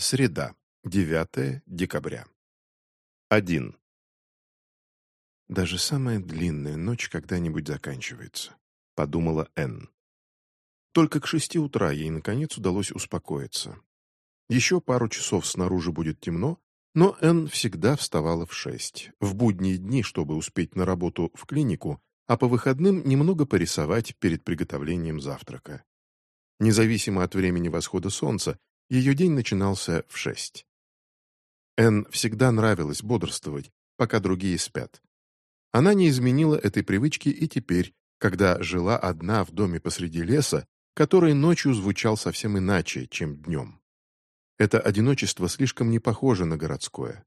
Среда, 9 декабря. 1. «Даже самая длинная ночь когда-нибудь заканчивается», — подумала Энн. Только к шести утра ей, наконец, удалось успокоиться. Еще пару часов снаружи будет темно, но Энн всегда вставала в шесть, в будние дни, чтобы успеть на работу в клинику, а по выходным немного порисовать перед приготовлением завтрака. Независимо от времени восхода солнца, ее день начинался в шесть. Энн всегда нравилось бодрствовать, пока другие спят. Она не изменила этой привычки и теперь, когда жила одна в доме посреди леса, который ночью звучал совсем иначе, чем днем. Это одиночество слишком не похоже на городское.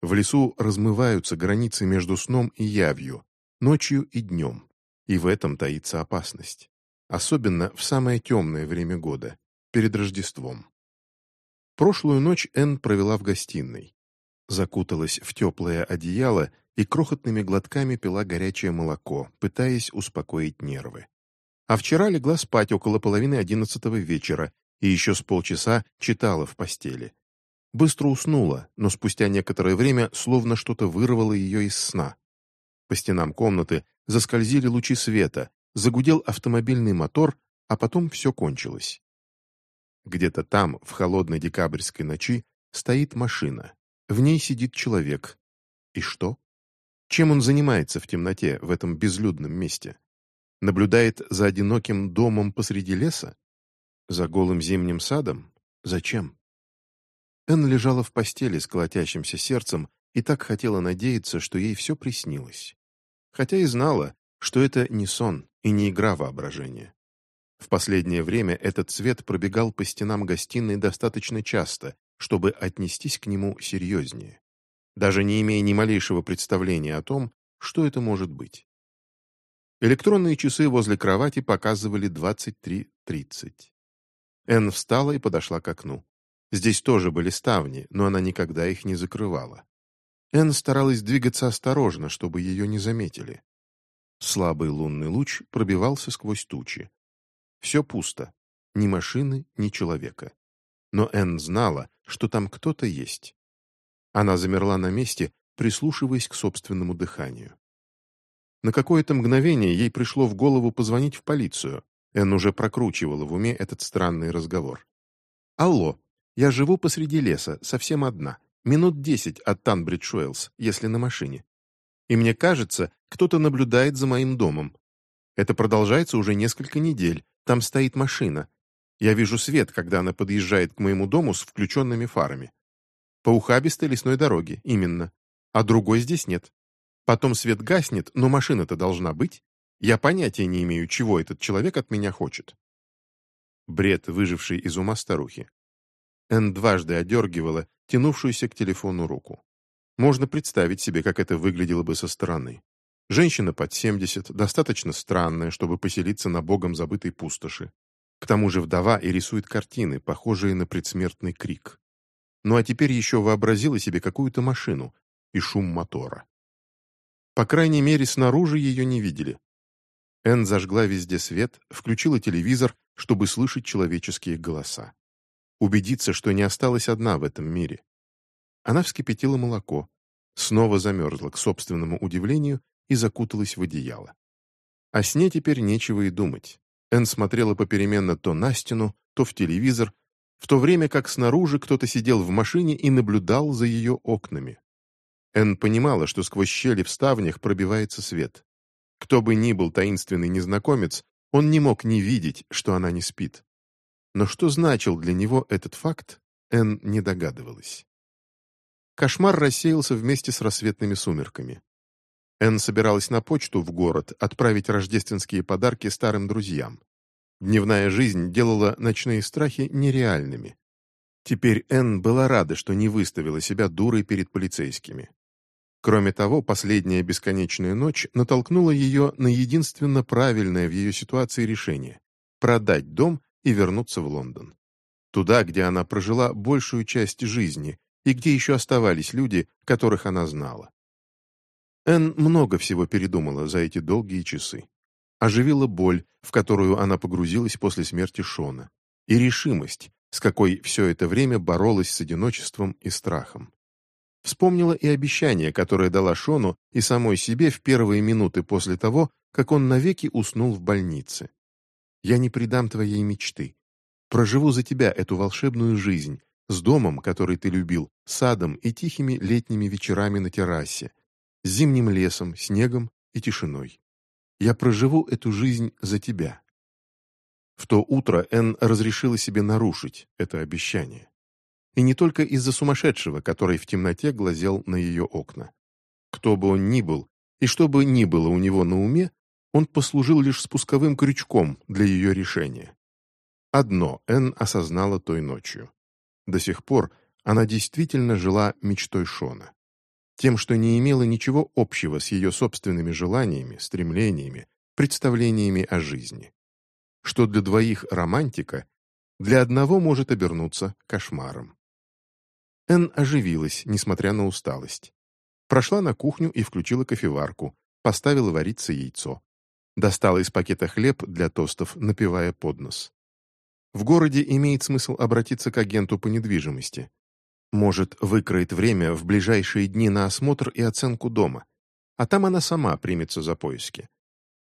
В лесу размываются границы между сном и явью, ночью и днем, и в этом таится опасность. Особенно в самое темное время года, перед Рождеством. Прошлую ночь Энн провела в гостиной. Закуталась в теплое одеяло и крохотными глотками пила горячее молоко, пытаясь успокоить нервы. А вчера легла спать около половины одиннадцатого вечера и еще с полчаса читала в постели. Быстро уснула, но спустя некоторое время словно что-то вырвало ее из сна. По стенам комнаты заскользили лучи света, загудел автомобильный мотор, а потом все кончилось. Где-то там, в холодной декабрьской ночи, стоит машина. В ней сидит человек. И что? Чем он занимается в темноте, в этом безлюдном месте? Наблюдает за одиноким домом посреди леса? За голым зимним садом? Зачем? Энн лежала в постели с колотящимся сердцем и так хотела надеяться, что ей все приснилось. Хотя и знала, что это не сон и не игра воображения. В последнее время этот цвет пробегал по стенам гостиной достаточно часто, чтобы отнестись к нему серьезнее, даже не имея ни малейшего представления о том, что это может быть. Электронные часы возле кровати показывали 23.30. Энн встала и подошла к окну. Здесь тоже были ставни, но она никогда их не закрывала. Энн старалась двигаться осторожно, чтобы ее не заметили. Слабый лунный луч пробивался сквозь тучи. Все пусто. Ни машины, ни человека. Но Энн знала, что там кто-то есть. Она замерла на месте, прислушиваясь к собственному дыханию. На какое-то мгновение ей пришло в голову позвонить в полицию. Энн уже прокручивала в уме этот странный разговор. «Алло, я живу посреди леса, совсем одна. Минут десять от Танбридж-Уэллс, если на машине. И мне кажется, кто-то наблюдает за моим домом. Это продолжается уже несколько недель, там стоит машина. Я вижу свет, когда она подъезжает к моему дому с включенными фарами. По ухабистой лесной дороге, именно. А другой здесь нет. Потом свет гаснет, но машина-то должна быть. Я понятия не имею, чего этот человек от меня хочет. Бред, выживший из ума старухи. Эн дважды одергивала тянувшуюся к телефону руку. Можно представить себе, как это выглядело бы со стороны. Женщина под 70, достаточно странная, чтобы поселиться на богом забытой пустоши. К тому же вдова и рисует картины, похожие на предсмертный крик. Ну а теперь еще вообразила себе какую-то машину и шум мотора. По крайней мере, снаружи ее не видели. Энн зажгла везде свет, включила телевизор, чтобы слышать человеческие голоса. Убедиться, что не осталась одна в этом мире. Она вскипятила молоко, снова замерзла к собственному удивлению и закуталась в одеяло. О сне теперь нечего и думать. Энн смотрела попеременно то на стену, то в телевизор, в то время как снаружи кто-то сидел в машине и наблюдал за ее окнами. Энн понимала, что сквозь щели в ставнях пробивается свет. Кто бы ни был таинственный незнакомец, он не мог не видеть, что она не спит. Но что значил для него этот факт, Энн не догадывалась. Кошмар рассеялся вместе с рассветными сумерками. Энн собиралась на почту в город отправить рождественские подарки старым друзьям. Дневная жизнь делала ночные страхи нереальными. Теперь Энн была рада, что не выставила себя дурой перед полицейскими. Кроме того, последняя бесконечная ночь натолкнула ее на единственно правильное в ее ситуации решение – продать дом и вернуться в Лондон. Туда, где она прожила большую часть жизни и где еще оставались люди, которых она знала. Энн много всего передумала за эти долгие часы. Оживила боль, в которую она погрузилась после смерти Шона, и решимость, с какой все это время боролась с одиночеством и страхом. Вспомнила и обещание, которое дала Шону и самой себе в первые минуты после того, как он навеки уснул в больнице. «Я не предам твоей мечты. Проживу за тебя эту волшебную жизнь, с домом, который ты любил, садом и тихими летними вечерами на террасе, зимним лесом, снегом и тишиной. Я проживу эту жизнь за тебя». В то утро Энн разрешила себе нарушить это обещание. И не только из-за сумасшедшего, который в темноте глазел на ее окна. Кто бы он ни был, и что бы ни было у него на уме, он послужил лишь спусковым крючком для ее решения. Одно Энн осознала той ночью. До сих пор она действительно жила мечтой Шона. Тем, что не имело ничего общего с ее собственными желаниями, стремлениями, представлениями о жизни. Что для двоих романтика, для одного может обернуться кошмаром. Энн оживилась, несмотря на усталость. Прошла на кухню и включила кофеварку, поставила вариться яйцо. Достала из пакета хлеб для тостов, напивая под нос. В городе имеет смысл обратиться к агенту по недвижимости. Может, выкроет время в ближайшие дни на осмотр и оценку дома. А там она сама примется за поиски.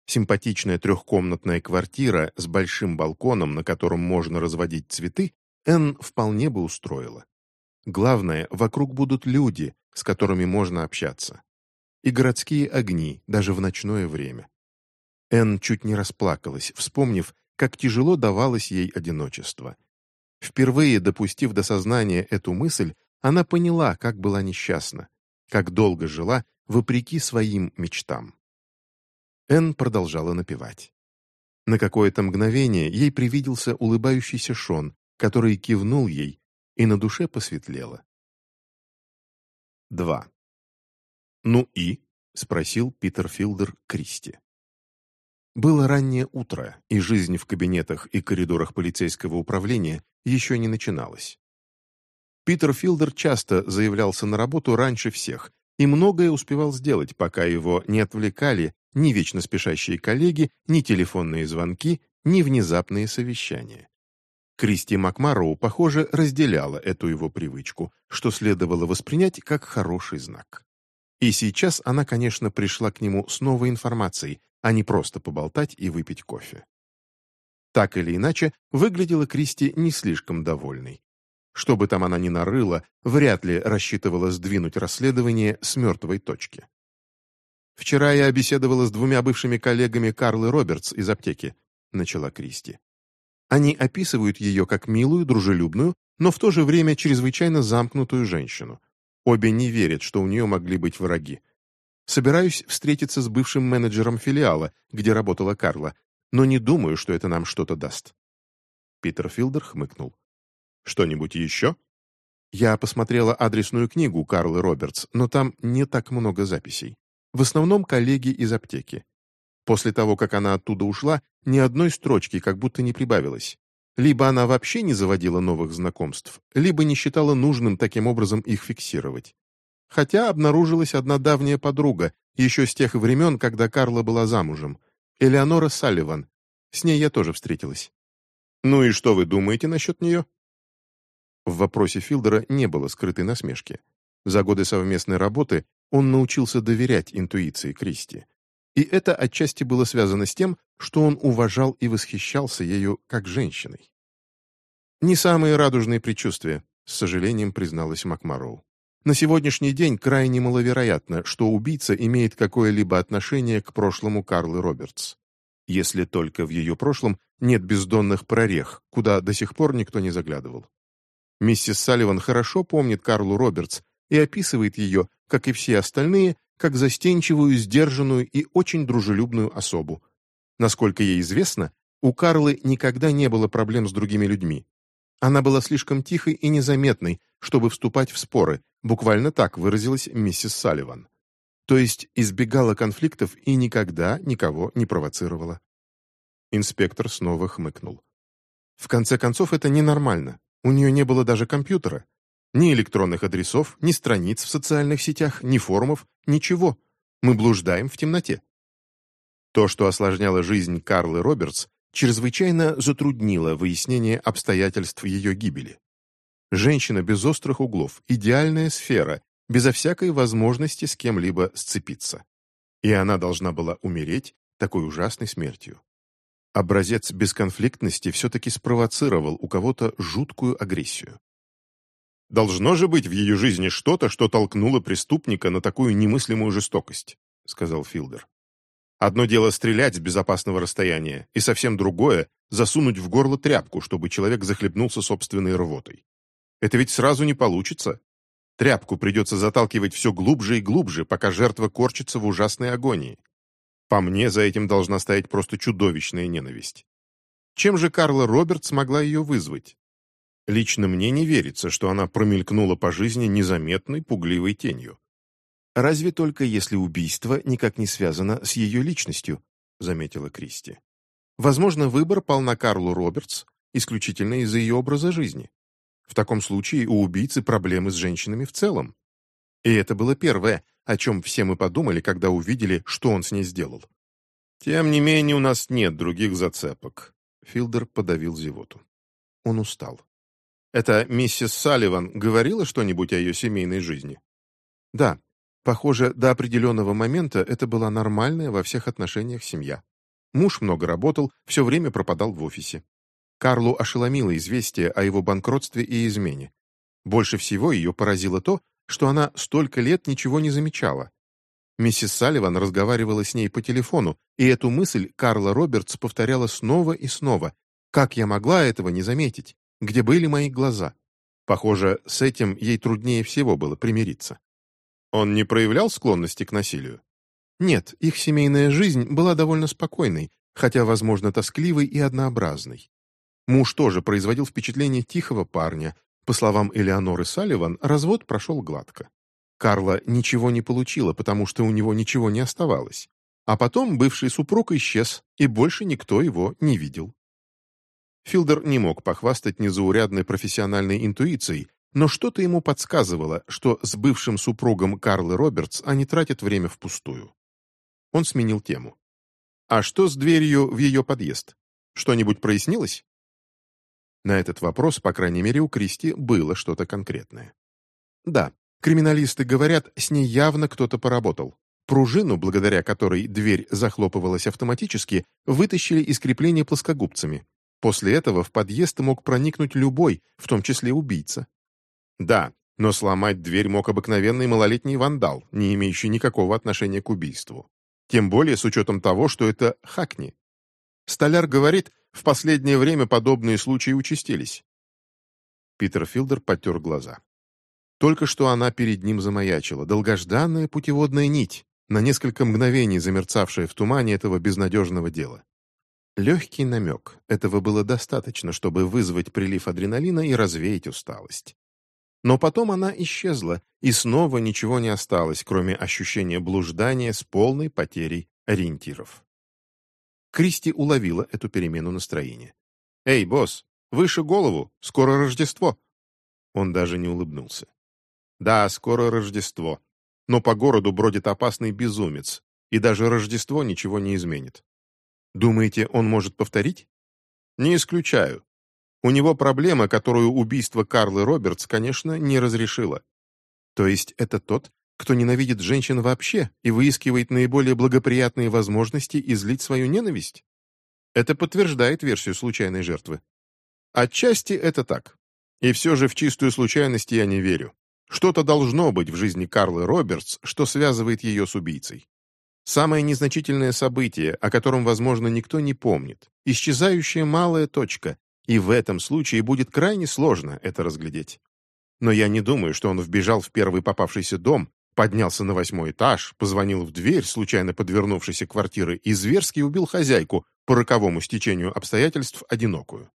Симпатичная трехкомнатная квартира с большим балконом, на котором можно разводить цветы, Энн вполне бы устроила. Главное, вокруг будут люди, с которыми можно общаться. И городские огни, даже в ночное время. Энн чуть не расплакалась, вспомнив, как тяжело давалось ей одиночество. Впервые допустив до сознания эту мысль, она поняла, как была несчастна, как долго жила, вопреки своим мечтам. Энн продолжала напевать. На какое-то мгновение ей привиделся улыбающийся Шон, который кивнул ей и на душе посветлело. 2. «Ну и?» — спросил Питер Филдер Кристи. Было раннее утро, и жизнь в кабинетах и коридорах полицейского управления еще не начиналась. Питер Филдер часто заявлялся на работу раньше всех и многое успевал сделать, пока его не отвлекали ни вечно спешащие коллеги, ни телефонные звонки, ни внезапные совещания. Кристи Макмароу, похоже, разделяла эту его привычку, что следовало воспринять как хороший знак. И сейчас она, конечно, пришла к нему с новой информацией, а не просто поболтать и выпить кофе. Так или иначе, выглядела Кристи не слишком довольной. Что бы там она ни нарыла, вряд ли рассчитывала сдвинуть расследование с мертвой точки. «Вчера я беседовала с двумя бывшими коллегами Карлы Робертс из аптеки», — начала Кристи. Они описывают ее как милую, дружелюбную, но в то же время чрезвычайно замкнутую женщину. Обе не верят, что у нее могли быть враги. Собираюсь встретиться с бывшим менеджером филиала, где работала Карла, но не думаю, что это нам что-то даст. Питер Филдер хмыкнул. «Что-нибудь еще?» Я посмотрела адресную книгу Карлы Робертс, но там не так много записей. В основном коллеги из аптеки. После того, как она оттуда ушла, ни одной строчки как будто не прибавилось. Либо она вообще не заводила новых знакомств, либо не считала нужным таким образом их фиксировать. Хотя обнаружилась одна давняя подруга, еще с тех времен, когда Карла была замужем, Элеонора Салливан. С ней я тоже встретилась. «Ну и что вы думаете насчет нее?» В вопросе Филдера не было скрытой насмешки. За годы совместной работы он научился доверять интуиции Кристи. И это отчасти было связано с тем, что он уважал и восхищался ею как женщиной. «Не самые радужные предчувствия», — с сожалением призналась Макмароу. «На сегодняшний день крайне маловероятно, что убийца имеет какое-либо отношение к прошлому Карлы Робертс. Если только в ее прошлом нет бездонных прорех, куда до сих пор никто не заглядывал. Миссис Салливан хорошо помнит Карлу Робертс и описывает ее, как и все остальные, как застенчивую, сдержанную и очень дружелюбную особу. Насколько ей известно, у Карлы никогда не было проблем с другими людьми. Она была слишком тихой и незаметной, чтобы вступать в споры, буквально так выразилась миссис Салливан. То есть избегала конфликтов и никогда никого не провоцировала. Инспектор снова хмыкнул. В конце концов, это ненормально. У нее не было даже компьютера. Ни электронных адресов, ни страниц в социальных сетях, ни форумов, ничего. Мы блуждаем в темноте. То, что осложняло жизнь Карлы Робертс, чрезвычайно затруднило выяснение обстоятельств ее гибели. Женщина без острых углов, идеальная сфера, безо всякой возможности с кем-либо сцепиться. И она должна была умереть такой ужасной смертью. Образец бесконфликтности все-таки спровоцировал у кого-то жуткую агрессию. «Должно же быть в ее жизни что-то, что толкнуло преступника на такую немыслимую жестокость», — сказал Филдер. «Одно дело стрелять с безопасного расстояния, и совсем другое — засунуть в горло тряпку, чтобы человек захлебнулся собственной рвотой. Это ведь сразу не получится. Тряпку придется заталкивать все глубже и глубже, пока жертва корчится в ужасной агонии. По мне, за этим должна стоять просто чудовищная ненависть. Чем же Карла Робертс могла ее вызвать? Лично мне не верится, что она промелькнула по жизни незаметной, пугливой тенью. «Разве только если убийство никак не связано с ее личностью», — заметила Кристи. «Возможно, выбор пал на Карлу Робертс исключительно из-за ее образа жизни. В таком случае у убийцы проблемы с женщинами в целом. И это было первое, о чем все мы подумали, когда увидели, что он с ней сделал. «Тем не менее, у нас нет других зацепок», — Филдер подавил зевоту. Он устал. «Это миссис Салливан говорила что-нибудь о ее семейной жизни?» «Да. Похоже, до определенного момента это была нормальная во всех отношениях семья. Муж много работал, все время пропадал в офисе. Карлу ошеломило известие о его банкротстве и измене. Больше всего ее поразило то, что она столько лет ничего не замечала. Миссис Салливан разговаривала с ней по телефону, и эту мысль Карла Робертс повторяла снова и снова. «Как я могла этого не заметить? Где были мои глаза?» Похоже, с этим ей труднее всего было примириться. Он не проявлял склонности к насилию? Нет, их семейная жизнь была довольно спокойной, хотя, возможно, тоскливой и однообразной. Муж тоже производил впечатление тихого парня. По словам Элеоноры Салливан, развод прошел гладко. Карла ничего не получила, потому что у него ничего не оставалось. А потом бывший супруг исчез, и больше никто его не видел. Филдер не мог похвастать незаурядной профессиональной интуицией, но что-то ему подсказывало, что с бывшим супругом Карлы Робертс они тратят время впустую. Он сменил тему. «А что с дверью в ее подъезд? Что-нибудь прояснилось?» На этот вопрос, по крайней мере, у Кристи было что-то конкретное. Да, криминалисты говорят, с ней явно кто-то поработал. Пружину, благодаря которой дверь захлопывалась автоматически, вытащили из крепления плоскогубцами. После этого в подъезд мог проникнуть любой, в том числе убийца. Да, но сломать дверь мог обыкновенный малолетний вандал, не имеющий никакого отношения к убийству. Тем более с учетом того, что это Хакни. Столяр говорит, в последнее время подобные случаи участились. Питер Филдер потер глаза. Только что она перед ним замаячила, долгожданная путеводная нить, на несколько мгновений замерцавшая в тумане этого безнадежного дела. Легкий намек. Этого было достаточно, чтобы вызвать прилив адреналина и развеять усталость. Но потом она исчезла, и снова ничего не осталось, кроме ощущения блуждания с полной потерей ориентиров. Кристи уловила эту перемену настроения. «Эй, босс, выше голову, скоро Рождество!» Он даже не улыбнулся. «Да, скоро Рождество, но по городу бродит опасный безумец, и даже Рождество ничего не изменит. Думаете, он может повторить? Не исключаю. У него проблема, которую убийство Карлы Робертс, конечно, не разрешило. То есть это тот, кто ненавидит женщин вообще и выискивает наиболее благоприятные возможности излить свою ненависть? Это подтверждает версию случайной жертвы. Отчасти это так. И все же в чистую случайность я не верю. Что-то должно быть в жизни Карлы Робертс, что связывает ее с убийцей. Самое незначительное событие, о котором, возможно, никто не помнит. Исчезающая малая точка, и в этом случае будет крайне сложно это разглядеть. Но я не думаю, что он вбежал в первый попавшийся дом, Поднялся на восьмой этаж, позвонил в дверь случайно подвернувшейся квартиры и зверски убил хозяйку, по роковому стечению обстоятельств одинокую.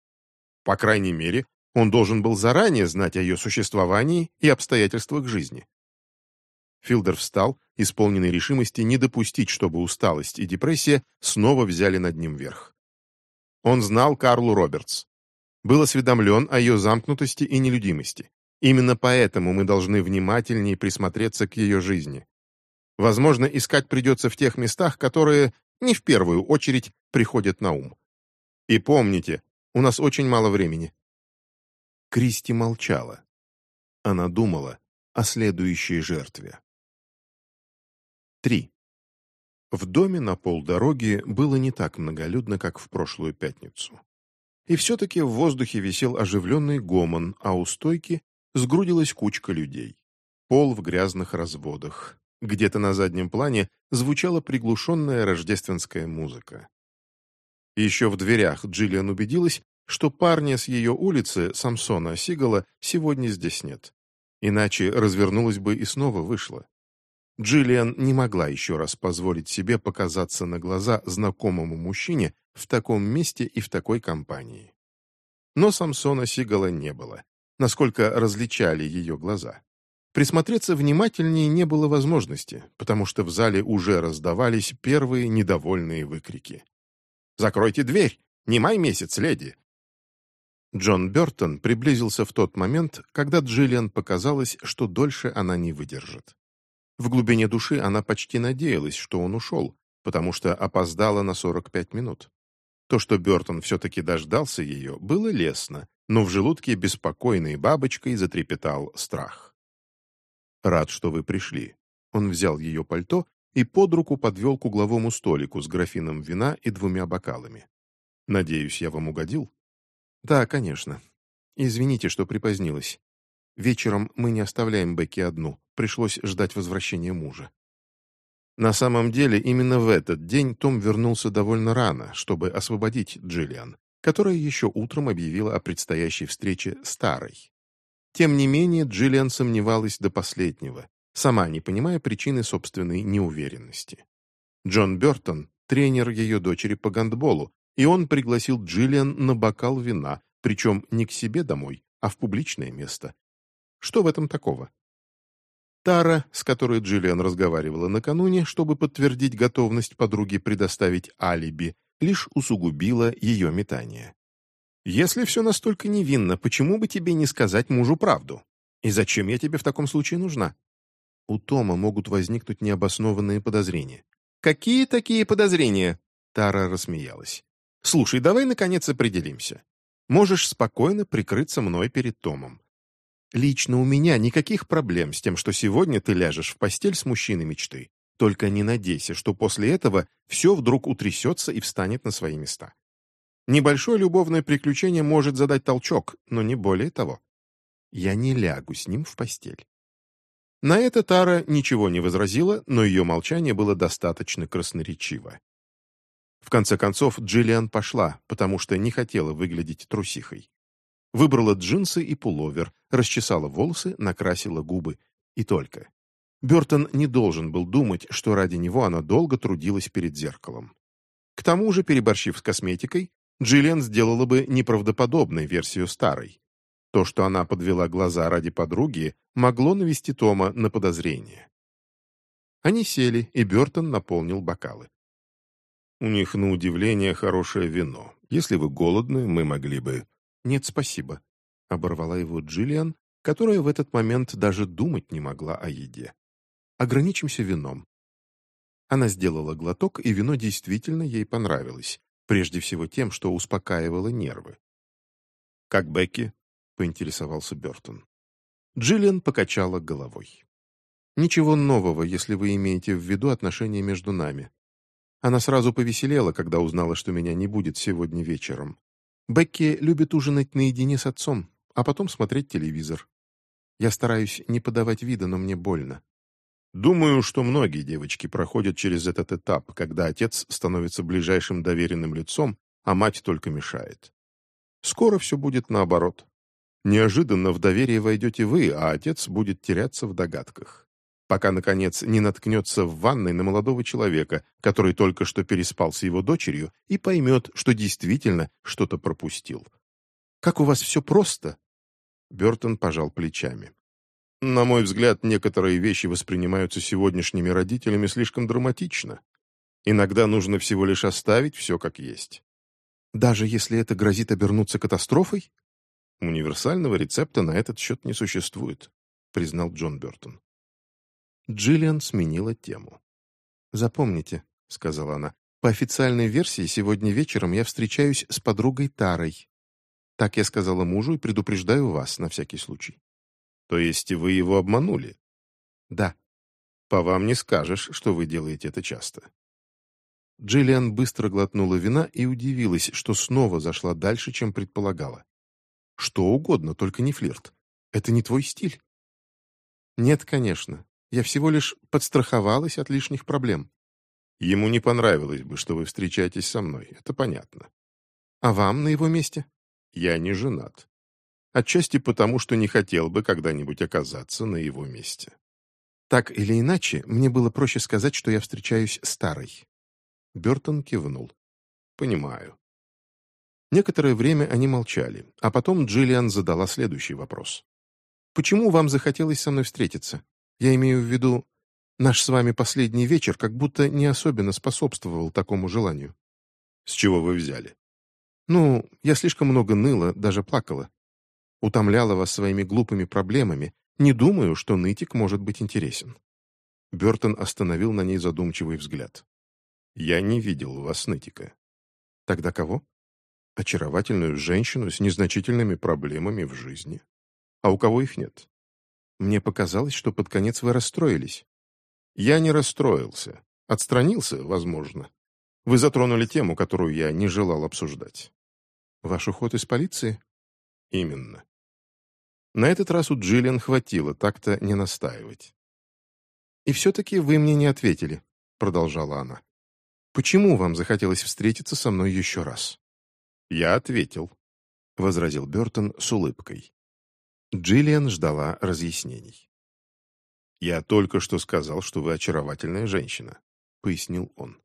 По крайней мере, он должен был заранее знать о ее существовании и обстоятельствах жизни. Филдер встал, исполненный решимости не допустить, чтобы усталость и депрессия снова взяли над ним верх. Он знал Карлу Робертс. Был осведомлен о ее замкнутости и нелюдимости. Именно поэтому мы должны внимательнее присмотреться к ее жизни. Возможно, искать придется в тех местах, которые не в первую очередь приходят на ум. И помните, у нас очень мало времени». Кристи молчала. Она думала о следующей жертве. 3. В доме на полдороги было не так многолюдно, как в прошлую пятницу. И все-таки в воздухе висел оживленный гомон, а у стойки сгрудилась кучка людей. Пол в грязных разводах. Где-то на заднем плане звучала приглушенная рождественская музыка. Еще в дверях Джиллиан убедилась, что парня с ее улицы, Самсона Сигала, сегодня здесь нет. Иначе развернулась бы и снова вышла. Джиллиан не могла еще раз позволить себе показаться на глаза знакомому мужчине в таком месте и в такой компании. Но Самсона Сигала не было, насколько различали ее глаза. Присмотреться внимательнее не было возможности, потому что в зале уже раздавались первые недовольные выкрики. «Закройте дверь! Не май месяц, леди!» Джон Бертон приблизился в тот момент, когда Джиллиан показалось, что дольше она не выдержит. В глубине души она почти надеялась, что он ушел, потому что опоздала на 45 минут. То, что Бертон все-таки дождался ее, было лестно, но в желудке беспокойной бабочкой затрепетал страх. «Рад, что вы пришли». Он взял ее пальто и под руку подвел к угловому столику с графином вина и двумя бокалами. «Надеюсь, я вам угодил?» «Да, конечно. Извините, что припозднилась. Вечером мы не оставляем Бекки одну. Пришлось ждать возвращения мужа». На самом деле, именно в этот день Том вернулся довольно рано, чтобы освободить Джиллиан, которая еще утром объявила о предстоящей встрече старой. Тем не менее, Джиллиан сомневалась до последнего, сама не понимая причины собственной неуверенности. Джон Бертон – тренер ее дочери по гандболу, и он пригласил Джиллиан на бокал вина, причем не к себе домой, а в публичное место. Что в этом такого? Тара, с которой Джиллиан разговаривала накануне, чтобы подтвердить готовность подруги предоставить алиби, лишь усугубила ее метание. Если все настолько невинно, почему бы тебе не сказать мужу правду? И зачем я тебе в таком случае нужна? У Тома могут возникнуть необоснованные подозрения. Какие такие подозрения? Тара рассмеялась. Слушай, давай наконец определимся. Можешь спокойно прикрыться мной перед Томом. Лично у меня никаких проблем с тем, что сегодня ты ляжешь в постель с мужчиной мечты. Только не надейся, что после этого все вдруг утрясется и встанет на свои места. Небольшое любовное приключение может задать толчок, но не более того. Я не лягу с ним в постель. На это Тара ничего не возразила, но ее молчание было достаточно красноречиво. В конце концов, Джиллиан пошла, потому что не хотела выглядеть трусихой. Выбрала джинсы и пуловер, расчесала волосы, накрасила губы. И только. Бертон не должен был думать, что ради него она долго трудилась перед зеркалом. К тому же, переборщив с косметикой, Джиллиан сделала бы неправдоподобной версию старой. То, что она подвела глаза ради подруги, могло навести Тома на подозрение. Они сели, и Бертон наполнил бокалы. «У них, на удивление, хорошее вино. Если вы голодны, мы могли бы...» «Нет, спасибо», — оборвала его Джиллиан, которая в этот момент даже думать не могла о еде. «Ограничимся вином». Она сделала глоток, и вино действительно ей понравилось, прежде всего тем, что успокаивало нервы. «Как Бекки?» — поинтересовался Бертон. Джиллиан покачала головой. «Ничего нового, если вы имеете в виду отношения между нами. Она сразу повеселела, когда узнала, что меня не будет сегодня вечером. Бекки любит ужинать наедине с отцом, а потом смотреть телевизор. Я стараюсь не подавать вида, но мне больно. Думаю, что многие девочки проходят через этот этап, когда отец становится ближайшим доверенным лицом, а мать только мешает. Скоро все будет наоборот. Неожиданно в доверие войдете вы, а отец будет теряться в догадках. Пока, наконец, не наткнется в ванной на молодого человека, который только что переспал с его дочерью, и поймет, что действительно что-то пропустил. «Как у вас все просто!» Бертон пожал плечами. На мой взгляд, некоторые вещи воспринимаются сегодняшними родителями слишком драматично. Иногда нужно всего лишь оставить все как есть. Даже если это грозит обернуться катастрофой? Универсального рецепта на этот счет не существует, признал Джон Бертон. Джиллиан сменила тему. «Запомните», — сказала она, По официальной версии, сегодня вечером я встречаюсь с подругой Тарой. Так я сказала мужу и предупреждаю вас на всякий случай. То есть вы его обманули? Да. По вам не скажешь, что вы делаете это часто. Джиллиан быстро глотнула вина и удивилась, что снова зашла дальше, чем предполагала. Что угодно, только не флирт. Это не твой стиль. Нет, конечно. Я всего лишь подстраховалась от лишних проблем. Ему не понравилось бы, что вы встречаетесь со мной, это понятно. А вам на его месте? Я не женат. Отчасти потому, что не хотел бы когда-нибудь оказаться на его месте. Так или иначе, мне было проще сказать, что я встречаюсь старой. Бертон кивнул. Понимаю. Некоторое время они молчали, а потом Джиллиан задала следующий вопрос. «Почему вам захотелось со мной встретиться? Я имею в виду, Наш с вами последний вечер как будто не особенно способствовал такому желанию. С чего вы взяли? Ну, я слишком много ныла, даже плакала. Утомляла вас своими глупыми проблемами. Не думаю, что нытик может быть интересен. Бертон остановил на ней задумчивый взгляд. «Я не видел вас нытика». «Тогда кого?» «Очаровательную женщину с незначительными проблемами в жизни. А у кого их нет?» «Мне показалось, что под конец вы расстроились». Я не расстроился. Отстранился, возможно. Вы затронули тему, которую я не желал обсуждать. Ваш уход из полиции? Именно. На этот раз у Джиллиан хватило так-то не настаивать. «И все-таки вы мне не ответили», — продолжала она. «Почему вам захотелось встретиться со мной еще раз?» «Я ответил», — возразил Бертон с улыбкой. Джиллиан ждала разъяснений. «Я только что сказал, что вы очаровательная женщина», — пояснил он.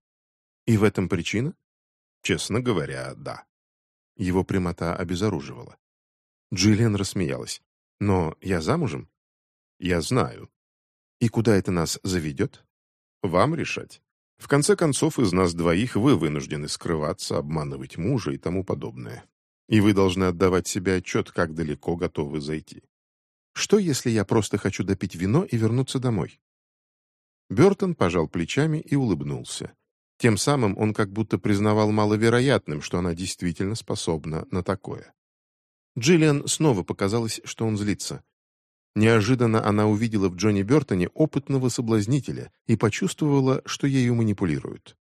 «И в этом причина?» «Честно говоря, да». Его прямота обезоруживала. Джиллиан рассмеялась. «Но я замужем?» «Я знаю». «И куда это нас заведет?» «Вам решать. В конце концов, из нас двоих вы вынуждены скрываться, обманывать мужа и тому подобное. И вы должны отдавать себе отчет, как далеко готовы зайти. Что, если я просто хочу допить вино и вернуться домой?» Бертон пожал плечами и улыбнулся. Тем самым он как будто признавал маловероятным, что она действительно способна на такое. Джиллиан снова показалось, что он злится. Неожиданно она увидела в Джонни Бертоне опытного соблазнителя и почувствовала, что ею манипулируют.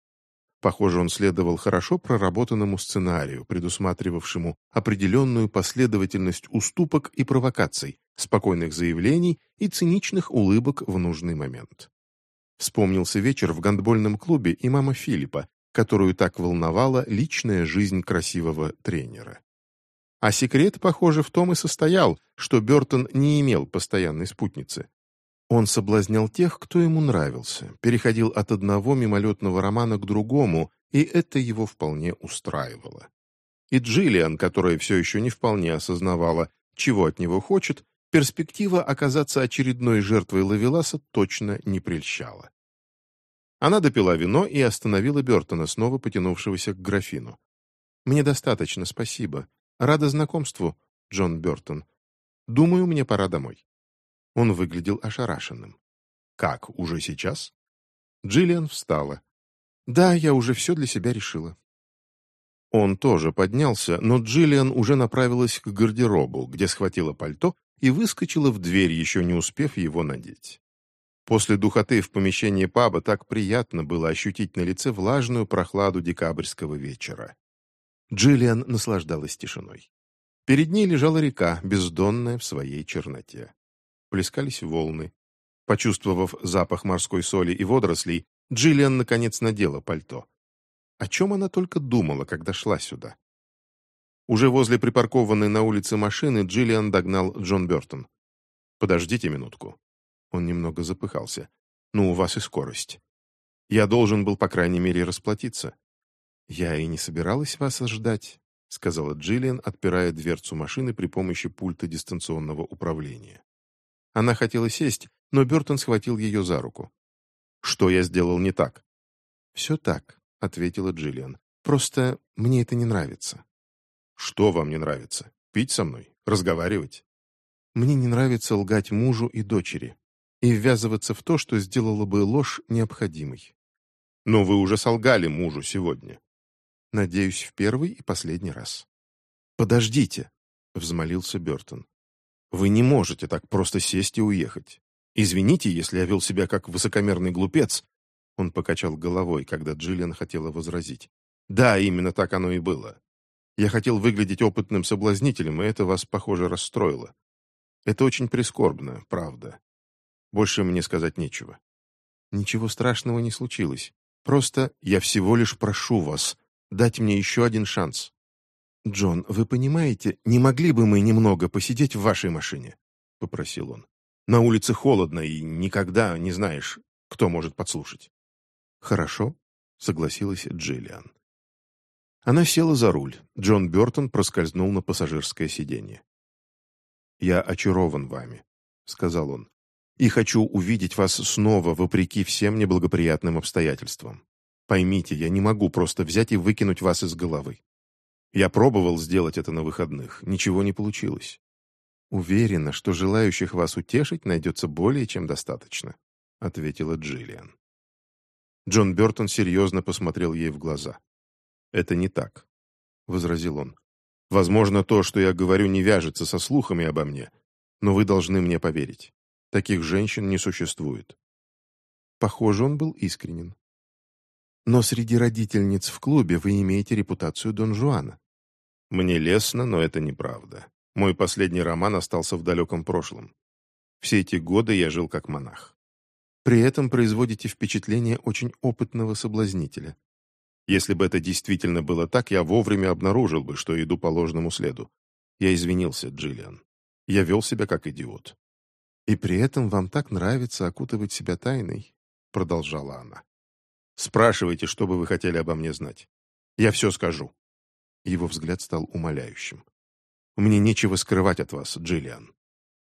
Похоже, он следовал хорошо проработанному сценарию, предусматривавшему определенную последовательность уступок и провокаций, спокойных заявлений и циничных улыбок в нужный момент. Вспомнился вечер в гандбольном клубе и мама Филиппа, которую так волновала личная жизнь красивого тренера. А секрет, похоже, в том и состоял, что Бертон не имел постоянной спутницы. Он соблазнял тех, кто ему нравился, переходил от одного мимолетного романа к другому, и это его вполне устраивало. И Джиллиан, которая все еще не вполне осознавала, чего от него хочет, перспектива оказаться очередной жертвой Лавеласа точно не прельщала. Она допила вино и остановила Бертона, снова потянувшегося к графину. «Мне достаточно, спасибо. Рада знакомству, Джон Бертон. Думаю, мне пора домой». Он выглядел ошарашенным. «Как, уже сейчас?» Джиллиан встала. «Да, я уже все для себя решила». Он тоже поднялся, но Джиллиан уже направилась к гардеробу, где схватила пальто и выскочила в дверь, еще не успев его надеть. После духоты в помещении паба так приятно было ощутить на лице влажную прохладу декабрьского вечера. Джиллиан наслаждалась тишиной. Перед ней лежала река, бездонная в своей черноте плескались волны. Почувствовав запах морской соли и водорослей, Джиллиан наконец надела пальто. О чем она только думала, когда шла сюда? Уже возле припаркованной на улице машины Джиллиан догнал Джон Бертон. «Подождите минутку». Он немного запыхался. «Ну, у вас и скорость. Я должен был, по крайней мере, расплатиться». «Я и не собиралась вас ждать», — сказала Джиллиан, отпирая дверцу машины при помощи пульта дистанционного управления. Она хотела сесть, но Бертон схватил ее за руку. «Что я сделал не так?» «Все так», — ответила Джиллиан. «Просто мне это не нравится». «Что вам не нравится? Пить со мной? Разговаривать?» «Мне не нравится лгать мужу и дочери и ввязываться в то, что сделало бы ложь необходимой. Но вы уже солгали мужу сегодня. Надеюсь, в первый и последний раз. «Подождите!» — взмолился Бертон. «Вы не можете так просто сесть и уехать. Извините, если я вел себя как высокомерный глупец». Он покачал головой, когда Джиллиан хотела возразить. «Да, именно так оно и было. Я хотел выглядеть опытным соблазнителем, и это вас, похоже, расстроило. Это очень прискорбно, правда. Больше мне сказать нечего. Ничего страшного не случилось. Просто я всего лишь прошу вас дать мне еще один шанс. «Джон, вы понимаете, не могли бы мы немного посидеть в вашей машине?» — попросил он. «На улице холодно, и никогда не знаешь, кто может подслушать». «Хорошо», — согласилась Джиллиан. Она села за руль. Джон Бертон проскользнул на пассажирское сиденье. «Я очарован вами», — сказал он, «и хочу увидеть вас снова, вопреки всем неблагоприятным обстоятельствам. Поймите, я не могу просто взять и выкинуть вас из головы. Я пробовал сделать это на выходных, ничего не получилось. Уверена, что желающих вас утешить найдется более чем достаточно», — ответила Джиллиан. Джон Бертон серьезно посмотрел ей в глаза. «Это не так», — возразил он. Возможно, то, что я говорю, не вяжется со слухами обо мне, но вы должны мне поверить. Таких женщин не существует. Похоже, он был искренен. Но среди родительниц в клубе вы имеете репутацию Дон Жуана. Мне лестно, но это неправда. Мой последний роман остался в далеком прошлом. Все эти годы я жил как монах. При этом производите впечатление очень опытного соблазнителя. Если бы это действительно было так, я вовремя обнаружил бы, что иду по ложному следу. Я извинился, Джиллиан. Я вел себя как идиот. «И при этом вам так нравится окутывать себя тайной?» — продолжала она. «Спрашивайте, что бы вы хотели обо мне знать. Я все скажу». Его взгляд стал умоляющим. «Мне нечего скрывать от вас, Джиллиан.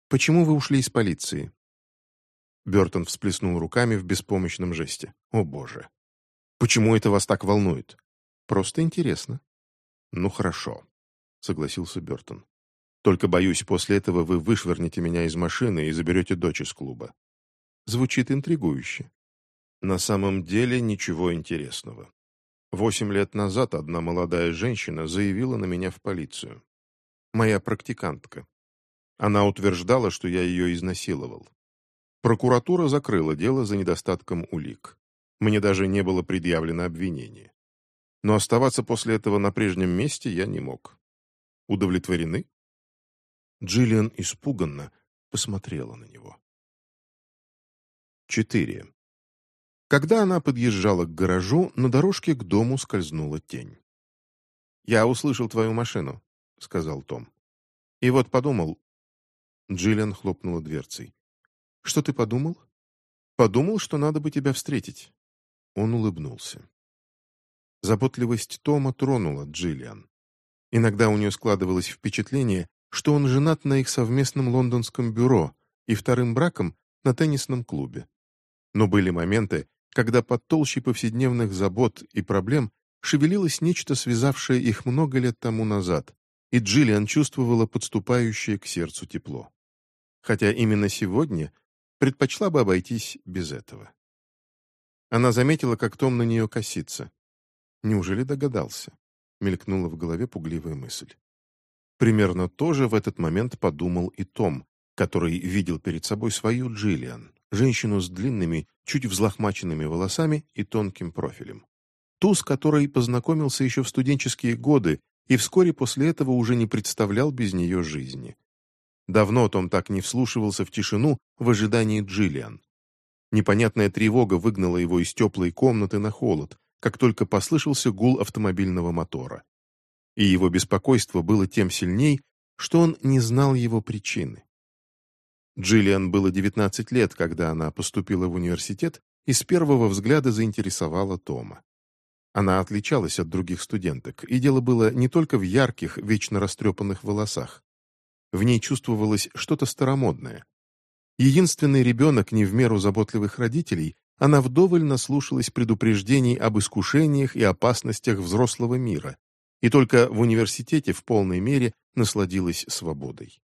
Почему вы ушли из полиции?» Бертон всплеснул руками в беспомощном жесте. «О, Боже! Почему это вас так волнует? Просто интересно. Ну хорошо, согласился Бертон. Только боюсь, после этого вы вышвырнете меня из машины и заберете дочь из клуба. Звучит интригующе. На самом деле ничего интересного. Восемь лет назад одна молодая женщина заявила на меня в полицию. Моя практикантка. Она утверждала, что я ее изнасиловал. Прокуратура закрыла дело за недостатком улик. Мне даже не было предъявлено обвинение. Но оставаться после этого на прежнем месте я не мог. Удовлетворены? Джиллиан испуганно посмотрела на него. 4. Когда она подъезжала к гаражу, на дорожке к дому скользнула тень. «Я услышал твою машину», — сказал Том. «И вот подумал...» Джиллиан хлопнула дверцей. «Что ты подумал?» «Подумал, что надо бы тебя встретить. Он улыбнулся. Заботливость Тома тронула Джиллиан. Иногда у нее складывалось впечатление, что он женат на их совместном лондонском бюро и вторым браком на теннисном клубе. Но были моменты, когда под толщей повседневных забот и проблем шевелилось нечто, связавшее их много лет тому назад, и Джиллиан чувствовала подступающее к сердцу тепло. Хотя именно сегодня предпочла бы обойтись без этого. Она заметила, как Том на нее косится. Неужели догадался? Мелькнула в голове пугливая мысль. Примерно то же в этот момент подумал и Том, который видел перед собой свою Джиллиан, женщину с длинными, чуть взлохмаченными волосами и тонким профилем. Ту, с которой познакомился еще в студенческие годы и вскоре после этого уже не представлял без нее жизни. Давно Том так не вслушивался в тишину в ожидании Джиллиан. Непонятная тревога выгнала его из теплой комнаты на холод, как только послышался гул автомобильного мотора. И его беспокойство было тем сильней, что он не знал его причины. Джиллиан было 19 лет, когда она поступила в университет и с первого взгляда заинтересовала Тома. Она отличалась от других студенток, и дело было не только в ярких, вечно растрепанных волосах. В ней чувствовалось что-то старомодное, Единственный ребенок не в меру заботливых родителей, она вдоволь наслушалась предупреждений об искушениях и опасностях взрослого мира, и только в университете в полной мере насладилась свободой.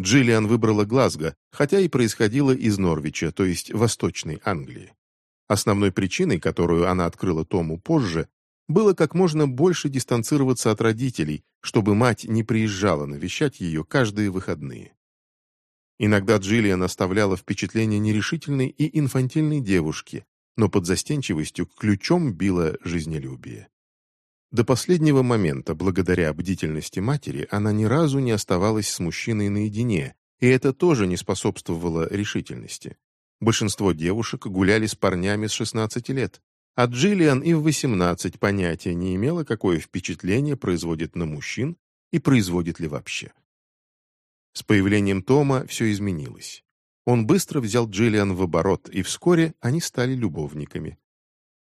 Джиллиан выбрала Глазго, хотя и происходила из Норвича, то есть Восточной Англии. Основной причиной, которую она открыла Тому позже, было как можно больше дистанцироваться от родителей, чтобы мать не приезжала навещать ее каждые выходные. Иногда Джиллиан оставляла впечатление нерешительной и инфантильной девушки, но под застенчивостью ключом било жизнелюбие. До последнего момента, благодаря бдительности матери, она ни разу не оставалась с мужчиной наедине, и это тоже не способствовало решительности. Большинство девушек гуляли с парнями с 16 лет, а Джиллиан и в 18 понятия не имела, какое впечатление производит на мужчин и производит ли вообще. С появлением Тома все изменилось. Он быстро взял Джиллиан в оборот, и вскоре они стали любовниками.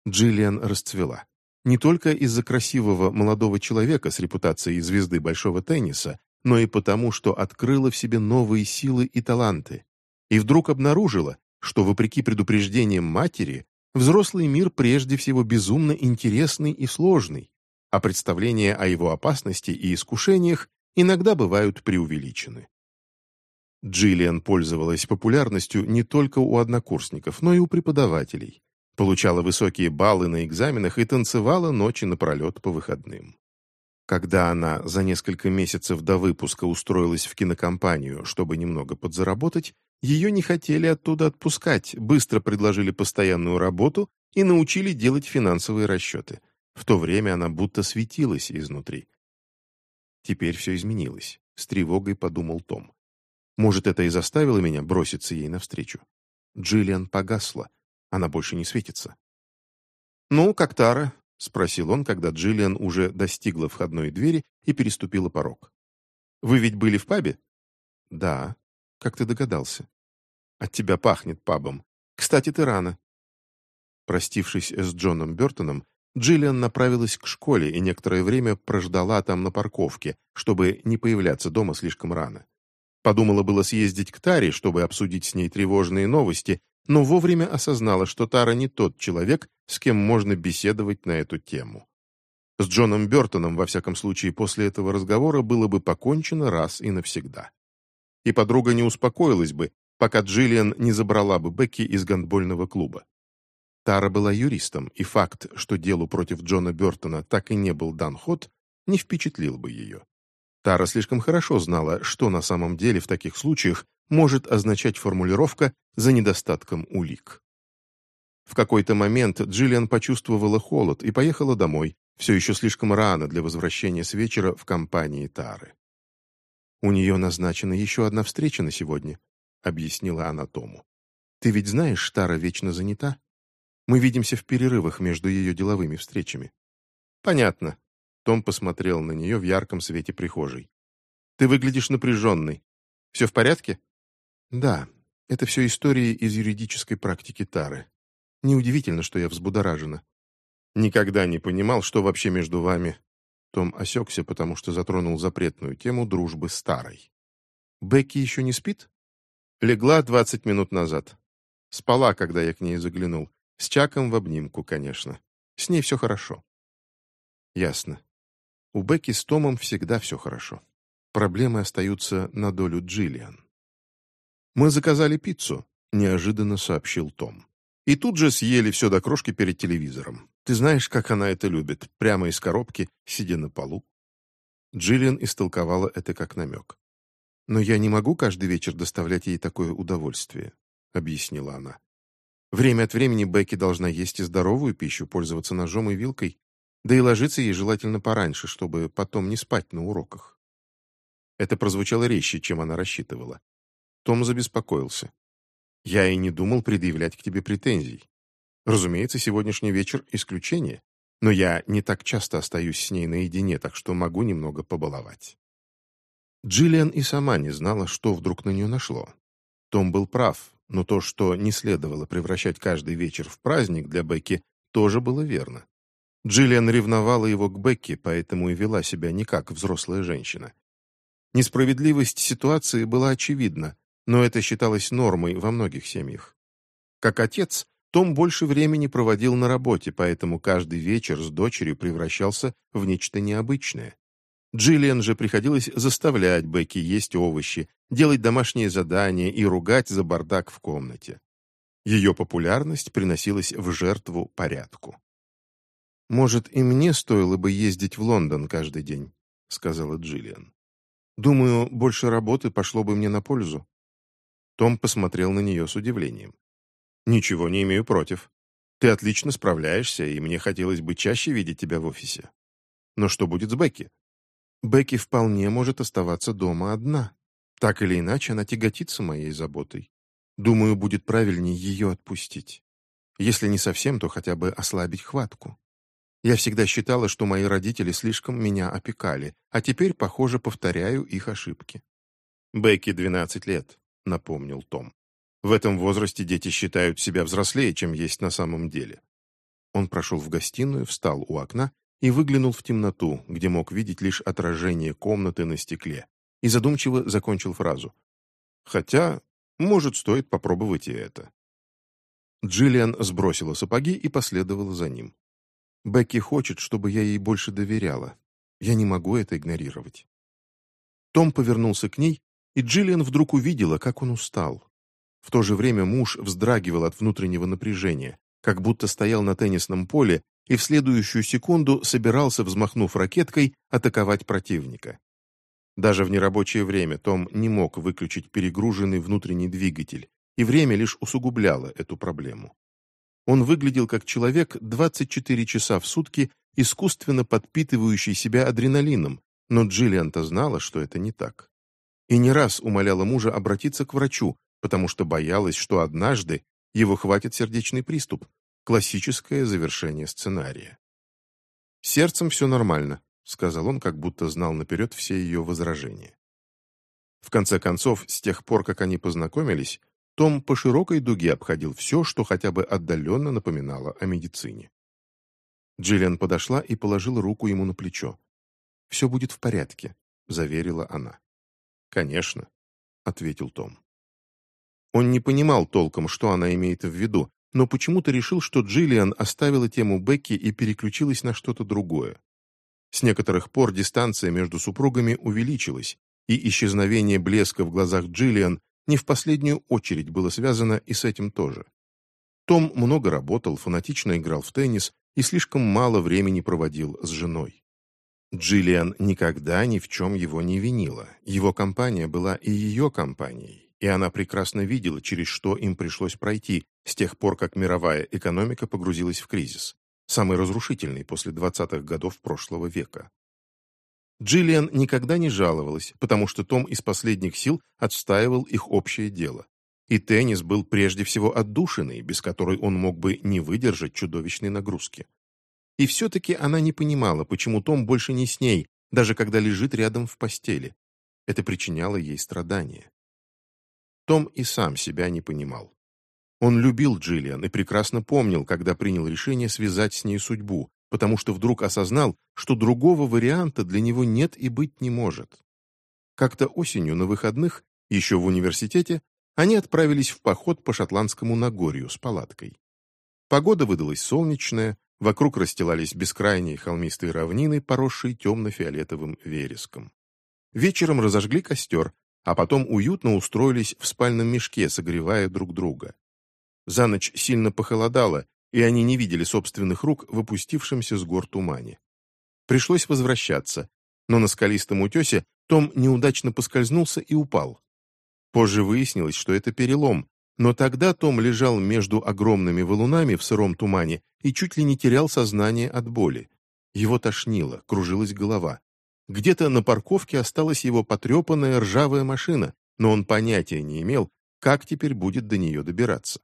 Джиллиан расцвела. Не только из-за красивого молодого человека с репутацией звезды большого тенниса, но и потому, что открыла в себе новые силы и таланты. И вдруг обнаружила, что, вопреки предупреждениям матери, взрослый мир прежде всего безумно интересный и сложный, а представления о его опасности и искушениях иногда бывают преувеличены. Джиллиан пользовалась популярностью не только у однокурсников, но и у преподавателей, получала высокие баллы на экзаменах и танцевала ночи напролет по выходным. Когда она за несколько месяцев до выпуска устроилась в кинокомпанию, чтобы немного подзаработать, ее не хотели оттуда отпускать, быстро предложили постоянную работу и научили делать финансовые расчеты. В то время она будто светилась изнутри. Теперь все изменилось, с тревогой подумал Том. Может, это и заставило меня броситься ей навстречу. Джиллиан погасла, она больше не светится. «Ну, как Тара?» — спросил он, когда Джиллиан уже достигла входной двери и переступила порог. «Вы ведь были в пабе?» «Да», как ты догадался? От тебя пахнет пабом. Кстати, ты рано. Простившись с Джоном Бертоном, Джиллиан направилась к школе и некоторое время прождала там на парковке, чтобы не появляться дома слишком рано. Подумала было съездить к Таре, чтобы обсудить с ней тревожные новости, но вовремя осознала, что Тара не тот человек, с кем можно беседовать на эту тему. С Джоном Бертоном, во всяком случае, после этого разговора было бы покончено раз и навсегда и подруга не успокоилась бы, пока Джиллиан не забрала бы Бекки из гандбольного клуба. Тара была юристом, и факт, что делу против Джона Бертона так и не был дан ход, не впечатлил бы ее. Тара слишком хорошо знала, что на самом деле в таких случаях может означать формулировка «за недостатком улик». В какой-то момент Джиллиан почувствовала холод и поехала домой, все еще слишком рано для возвращения с вечера в компании Тары. «У нее назначена еще одна встреча на сегодня», — объяснила она Тому. «Ты ведь знаешь, Тара вечно занята? Мы видимся в перерывах между ее деловыми встречами». «Понятно». Том посмотрел на нее в ярком свете прихожей. «Ты выглядишь напряженной. Все в порядке?» «Да, это все истории из юридической практики Тары. Неудивительно, что я взбудоражена. Никогда не понимал, что вообще между вами том осекся, потому что затронул запретную тему дружбы старой. «Бекки еще не спит?» «Легла двадцать минут назад. Спала, когда я к ней заглянул. С Чаком в обнимку, конечно. С ней все хорошо». «Ясно. У Бекки с Томом всегда все хорошо. Проблемы остаются на долю Джиллиан». «Мы заказали пиццу», — неожиданно сообщил Том. И тут же съели все до крошки перед телевизором. Ты знаешь, как она это любит, прямо из коробки, сидя на полу. Джиллиан истолковала это как намек. «Но я не могу каждый вечер доставлять ей такое удовольствие», — объяснила она. «Время от времени Бекки должна есть и здоровую пищу, пользоваться ножом и вилкой, да и ложиться ей желательно пораньше, чтобы потом не спать на уроках». Это прозвучало резче, чем она рассчитывала. Том забеспокоился. «Я и не думал предъявлять к тебе претензий. Разумеется, сегодняшний вечер – исключение, но я не так часто остаюсь с ней наедине, так что могу немного побаловать. Джиллиан и сама не знала, что вдруг на нее нашло. Том был прав, но то, что не следовало превращать каждый вечер в праздник для Бекки, тоже было верно. Джиллиан ревновала его к Бекке, поэтому и вела себя не как взрослая женщина. Несправедливость ситуации была очевидна, но это считалось нормой во многих семьях. Как отец, том больше времени проводил на работе, поэтому каждый вечер с дочерью превращался в нечто необычное. Джиллиан же приходилось заставлять Бекки есть овощи, делать домашние задания и ругать за бардак в комнате. Ее популярность приносилась в жертву порядку. «Может, и мне стоило бы ездить в Лондон каждый день», — сказала Джиллиан. «Думаю, больше работы пошло бы мне на пользу». Том посмотрел на нее с удивлением. «Ничего не имею против. Ты отлично справляешься, и мне хотелось бы чаще видеть тебя в офисе. Но что будет с Бекки? Бекки вполне может оставаться дома одна. Так или иначе, она тяготится моей заботой. Думаю, будет правильнее ее отпустить. Если не совсем, то хотя бы ослабить хватку. Я всегда считала, что мои родители слишком меня опекали, а теперь, похоже, повторяю их ошибки. «Бекки 12 лет», — напомнил Том. В этом возрасте дети считают себя взрослее, чем есть на самом деле. Он прошел в гостиную, встал у окна и выглянул в темноту, где мог видеть лишь отражение комнаты на стекле, и задумчиво закончил фразу. «Хотя, может, стоит попробовать и это». Джиллиан сбросила сапоги и последовала за ним. «Бекки хочет, чтобы я ей больше доверяла. Я не могу это игнорировать». Том повернулся к ней, и Джиллиан вдруг увидела, как он устал. В то же время муж вздрагивал от внутреннего напряжения, как будто стоял на теннисном поле и в следующую секунду собирался, взмахнув ракеткой, атаковать противника. Даже в нерабочее время Том не мог выключить перегруженный внутренний двигатель, и время лишь усугубляло эту проблему. Он выглядел как человек 24 часа в сутки, искусственно подпитывающий себя адреналином, но Джиллиан-то знала, что это не так. И не раз умоляла мужа обратиться к врачу, потому что боялась, что однажды его хватит сердечный приступ, классическое завершение сценария. «Сердцем все нормально», — сказал он, как будто знал наперед все ее возражения. В конце концов, с тех пор, как они познакомились, том по широкой дуге обходил все, что хотя бы отдаленно напоминало о медицине. Джиллиан подошла и положила руку ему на плечо. «Все будет в порядке», — заверила она. «Конечно», — ответил Том. Он не понимал толком, что она имеет в виду, но почему-то решил, что Джиллиан оставила тему Бекки и переключилась на что-то другое. С некоторых пор дистанция между супругами увеличилась, и исчезновение блеска в глазах Джиллиан не в последнюю очередь было связано и с этим тоже. Том много работал, фанатично играл в теннис и слишком мало времени проводил с женой. Джиллиан никогда ни в чем его не винила. Его компания была и ее компанией и она прекрасно видела, через что им пришлось пройти с тех пор, как мировая экономика погрузилась в кризис, самый разрушительный после 20-х годов прошлого века. Джиллиан никогда не жаловалась, потому что Том из последних сил отстаивал их общее дело. И теннис был прежде всего отдушиной, без которой он мог бы не выдержать чудовищной нагрузки. И все-таки она не понимала, почему Том больше не с ней, даже когда лежит рядом в постели. Это причиняло ей страдания. Том и сам себя не понимал. Он любил Джиллиан и прекрасно помнил, когда принял решение связать с ней судьбу, потому что вдруг осознал, что другого варианта для него нет и быть не может. Как-то осенью на выходных, еще в университете, они отправились в поход по Шотландскому Нагорью с палаткой. Погода выдалась солнечная, вокруг расстилались бескрайние холмистые равнины, поросшие темно-фиолетовым вереском. Вечером разожгли костер, а потом уютно устроились в спальном мешке, согревая друг друга. За ночь сильно похолодало, и они не видели собственных рук в опустившемся с гор тумане. Пришлось возвращаться, но на скалистом утесе Том неудачно поскользнулся и упал. Позже выяснилось, что это перелом, но тогда Том лежал между огромными валунами в сыром тумане и чуть ли не терял сознание от боли. Его тошнило, кружилась голова. Где-то на парковке осталась его потрепанная ржавая машина, но он понятия не имел, как теперь будет до нее добираться.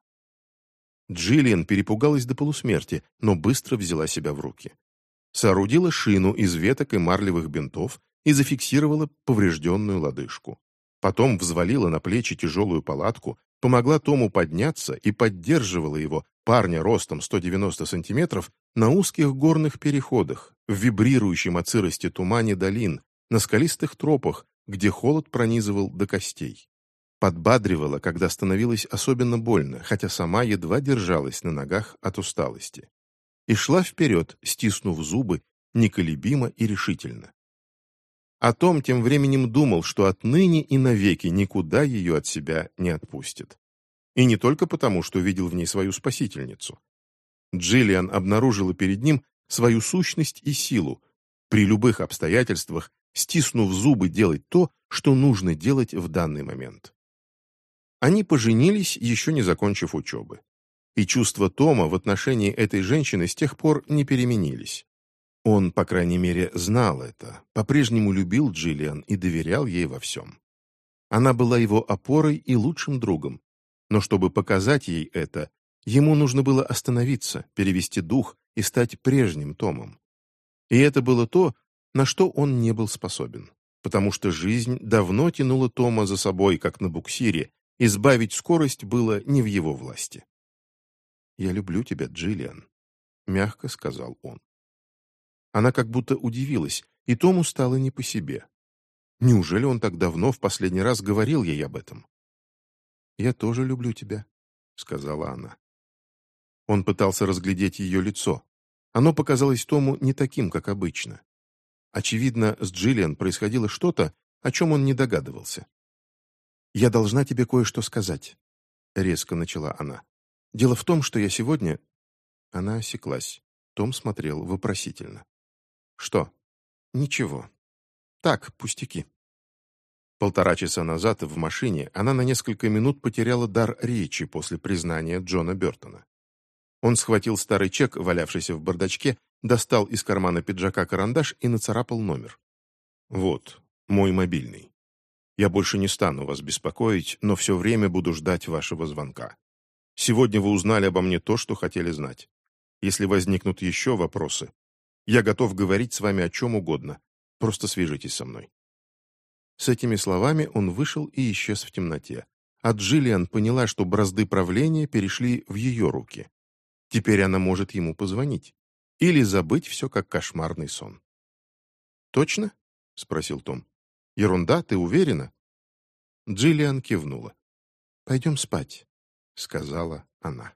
Джиллиан перепугалась до полусмерти, но быстро взяла себя в руки. Соорудила шину из веток и марлевых бинтов и зафиксировала поврежденную лодыжку. Потом взвалила на плечи тяжелую палатку, помогла Тому подняться и поддерживала его, парня ростом 190 сантиметров, на узких горных переходах, в вибрирующем от сырости тумане долин, на скалистых тропах, где холод пронизывал до костей. Подбадривала, когда становилось особенно больно, хотя сама едва держалась на ногах от усталости. И шла вперед, стиснув зубы, неколебимо и решительно. О том тем временем думал, что отныне и навеки никуда ее от себя не отпустит. И не только потому, что видел в ней свою спасительницу. Джиллиан обнаружила перед ним свою сущность и силу, при любых обстоятельствах стиснув зубы делать то, что нужно делать в данный момент. Они поженились, еще не закончив учебы. И чувства Тома в отношении этой женщины с тех пор не переменились. Он, по крайней мере, знал это, по-прежнему любил Джиллиан и доверял ей во всем. Она была его опорой и лучшим другом, но чтобы показать ей это, ему нужно было остановиться, перевести дух и стать прежним Томом. И это было то, на что он не был способен, потому что жизнь давно тянула Тома за собой, как на буксире, избавить скорость было не в его власти. «Я люблю тебя, Джиллиан», — мягко сказал он. Она как будто удивилась, и Тому стало не по себе. Неужели он так давно в последний раз говорил ей об этом? «Я тоже люблю тебя», — сказала она. Он пытался разглядеть ее лицо. Оно показалось Тому не таким, как обычно. Очевидно, с Джиллиан происходило что-то, о чем он не догадывался. «Я должна тебе кое-что сказать», — резко начала она. «Дело в том, что я сегодня...» Она осеклась. Том смотрел вопросительно. «Что?» «Ничего. Так, пустяки». Полтора часа назад в машине она на несколько минут потеряла дар речи после признания Джона Бертона. Он схватил старый чек, валявшийся в бардачке, достал из кармана пиджака карандаш и нацарапал номер. «Вот, мой мобильный. Я больше не стану вас беспокоить, но все время буду ждать вашего звонка. Сегодня вы узнали обо мне то, что хотели знать. Если возникнут еще вопросы, я готов говорить с вами о чем угодно. Просто свяжитесь со мной». С этими словами он вышел и исчез в темноте. А Джиллиан поняла, что бразды правления перешли в ее руки. Теперь она может ему позвонить. Или забыть все, как кошмарный сон. «Точно?» — спросил Том. «Ерунда, ты уверена?» Джиллиан кивнула. «Пойдем спать», — сказала она.